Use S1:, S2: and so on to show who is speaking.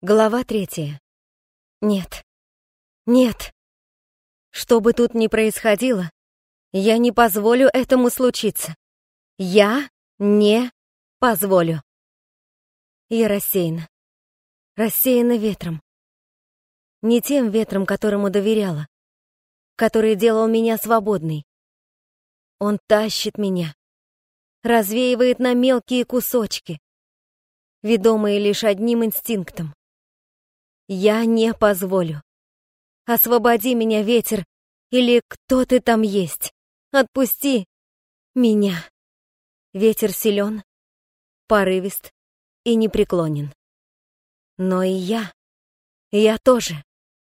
S1: Глава третья. Нет. Нет. Что бы тут ни происходило, я не позволю этому случиться. Я не позволю. Я рассеяна. Рассеяна ветром. Не тем ветром, которому доверяла, который делал меня свободной. Он тащит меня, развеивает на мелкие кусочки, ведомые лишь одним инстинктом я не позволю. Освободи меня, ветер, или кто ты там есть. Отпусти меня. Ветер силен, порывист и непреклонен. Но и я, я тоже.